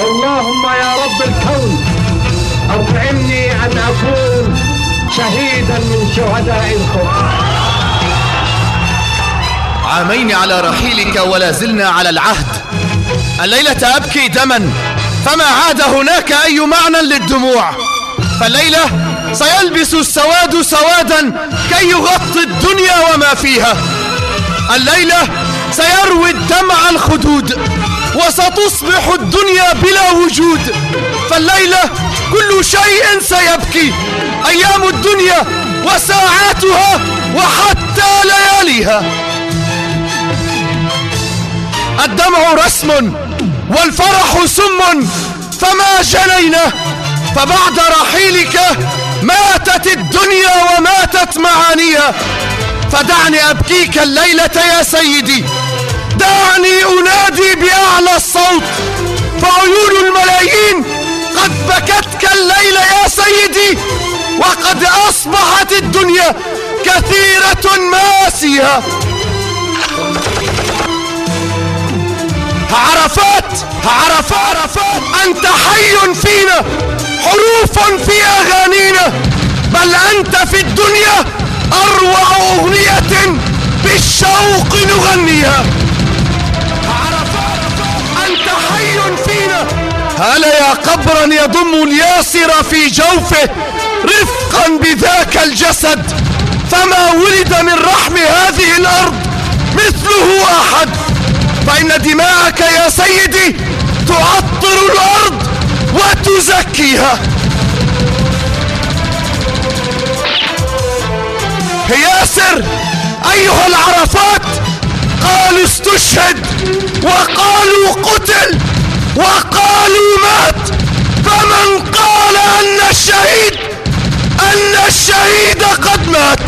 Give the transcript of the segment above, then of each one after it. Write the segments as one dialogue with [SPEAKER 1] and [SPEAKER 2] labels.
[SPEAKER 1] اللهم يا رب الكون أطعمني أن أكون شهيدا من شهداء القرآن.
[SPEAKER 2] عامين على رحيلك ولا زلنا على العهد. الليلة أبكي دما فما عاد هناك أي معنى للدموع. فالليلة سيلبس السواد سوادا كي يغطي الدنيا وما فيها. الليلة سيروي الدمع الخدود. وستصبح الدنيا بلا وجود فالليلة كل شيء سيبكي أيام الدنيا وساعاتها وحتى لياليها. الدمع رسم والفرح سم فما جنينا فبعد رحيلك ماتت الدنيا وماتت معانيها. فدعني أبكيك الليلة يا سيدي. دعني أنادي بأعلى الصوت. فعيون الملايين قد بكتك الليلة يا سيدي وقد أصبحت الدنيا كثيرة ماسية. عرفات عرفات عرفات أنت حي فينا حروف في أغانينا. بل أنت في الدنيا أروع أغنية بالشوق نغنيها. هلا يا قبرا يضم الياسر في جوفه رفقا بذاك الجسد فما ولد من رحم هذه الأرض مثله أحد؟ فإن دماءك يا سيدي تعطر الأرض وتزكيها. ياسر أيها العرفات قالوا استشهد وقالوا قتل. وقالوا مات. فمن قال أن الشهيد أن الشهيد قد مات.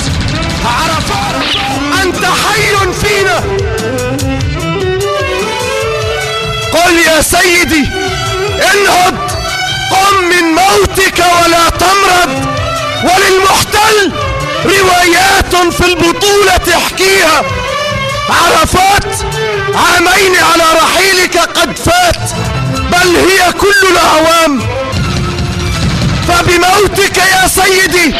[SPEAKER 2] عرفات أنت حي فينا. قل يا سيدي انهض. قم من موتك ولا تمرض. وللمحتل روايات في البطولة احكيها عرفات عامين على رحيلك قد فات. بل هي كل الأعوام. فبموتك يا سيدي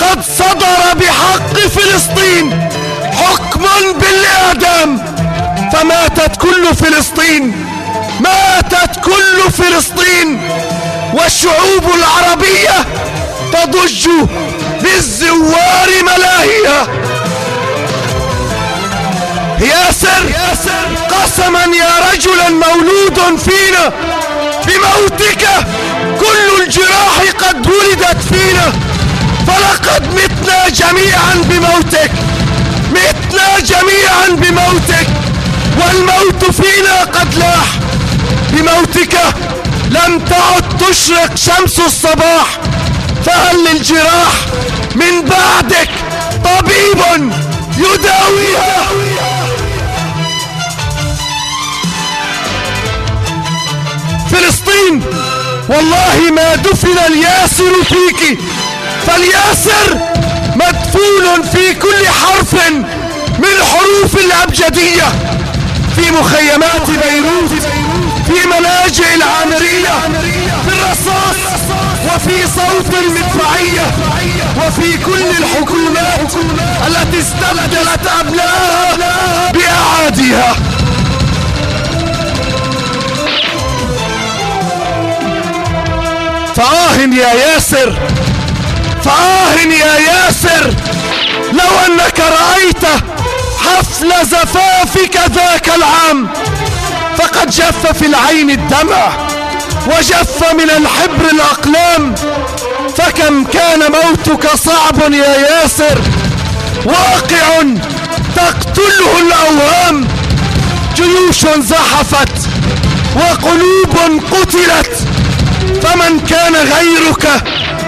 [SPEAKER 2] قد صدر بحق فلسطين حكم بالإعدام. فماتت كل فلسطين ماتت كل فلسطين والشعوب العربية تضج بالزوار ملاهيها ياسر قسما يا رجلا مولود فينا بموتك كل الجراح قد ولدت فينا. فلقد متنا جميعا بموتك متنا جميعا بموتك. والموت فينا قد لاح بموتك لم تعد تشرق شمس الصباح. فهل للجراح من بعدك طبيب يداويها؟ فلسطين والله ما دفن الياسر فيك. فالياسر مدفون في كل حرف من حروف الأبجدية. في مخيمات بيروت في ملاجئ العامرية في الرصاص وفي صوت المدفعية وفي كل الحكومات التي استبدلت أبنائها بأعاديها. فآه يا ياسر. فآه يا ياسر. لو أنك رأيت حفل زفافك ذاك العام فقد جف في العين الدمع وجف من الحبر الأقلام فكم كان موتك صعب يا ياسر. واقع تقتله الأوهام. جيوش زحفت وقلوب قتلت. فمن كان غيرك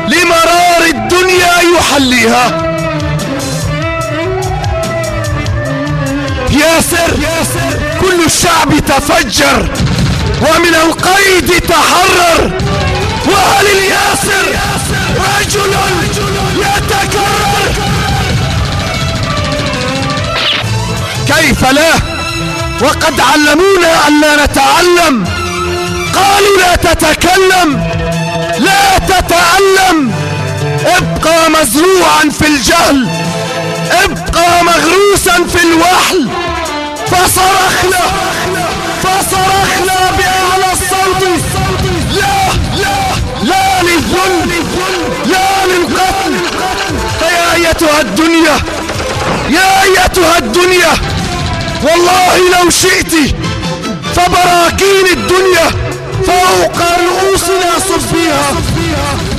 [SPEAKER 2] لمرار الدنيا يحليها. ياسر كل الشعب تفجر ومن القيد تحرر. وهل الياسر رجل يتكرر؟ كيف لا؟ وقد علمونا أن لا نتعلم. قالوا لا تتكلم لا تتألم ابقى مزروعا في الجهل ابقى مغروسا في الوحل. فصرخنا فصرخنا بأعلى الصوت. لا لا لا للذل لا للقتل. فيا أيتها الدنيا يا أيتها الدنيا والله لو شئت فوق رؤوسنا صب